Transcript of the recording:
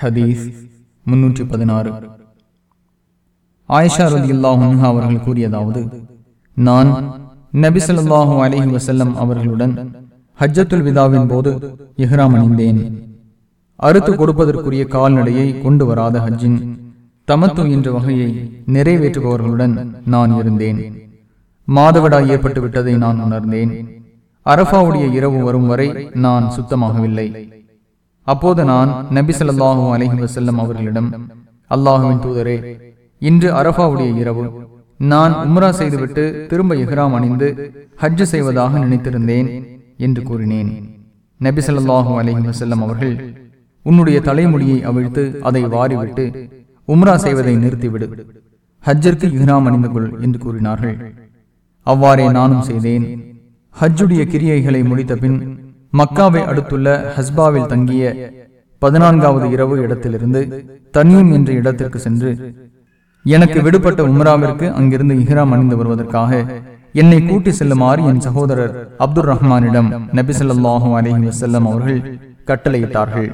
ஹதீஸ் முன்னூற்றி பதினாறு ஆயிஷா ரதி அல்லாஹா அவர்கள் கூறியதாவது நான் நபி ஸல்லல்லாஹு வசல்லம் அவர்களுடன் ஹஜ்ஜத்துல் விதாவின் போது இஹ்ராம் அணிந்தேன். அறுத்து கொடுப்பதற்குரிய கால்நடையை கொண்டு வராத ஹஜ்ஜின் தமத்து என்ற வகையை நிறைவேற்றுபவர்களுடன் நான் இருந்தேன். மாதவிடா ஏற்பட்டு விட்டதை நான் உணர்ந்தேன். அரபாவுடைய இரவு வரும் வரை நான் சுத்தமாகவில்லை. அப்போது நான் நபி ஸல்லல்லாஹு அலஹி வசல்லம் அவர்களிடம் அல்லாஹுவின் தூதரே இன்று அரபாவுடைய இரவு. நான் உம்ரா செய்துவிட்டு திரும்ப எஹ்ராம் அணிந்து ஹஜ்ஜு செய்வதாக நினைத்திருந்தேன் என்று கூறினேன். நபி ஸல்லல்லாஹு அலஹி வசல்லம் அவர்கள் உன்னுடைய தலைமொழியை அவிழ்த்து அதை வாரிவிட்டு உம்ரா செய்வதை நிறுத்திவிடு. ஹஜ்ஜிற்கு இஹ்ராம் அணிந்து கொள் என்று கூறினார்கள். அவ்வாறே நானும் செய்தேன். ஹஜ்ஜுடைய கிரியைகளை முடித்த பின் மக்காவை அடுத்துள்ள ஹஸ்பாவில் தங்கிய பதினான்காவது இரவு இடத்திலிருந்து தனியும் என்ற இடத்திற்கு சென்று எனக்கு விடுபட்ட உம்ராவிற்கு அங்கிருந்து இஹ்ராம் அணிந்து வருவதற்காக என்னை கூட்டி செல்லுமாறு என் சகோதரர் அப்துல் ரஹ்மானிடம் நபிசல்லாஹு ஸல்லல்லாஹு வசல்லம் அவர்கள் கட்டளையிட்டார்கள்.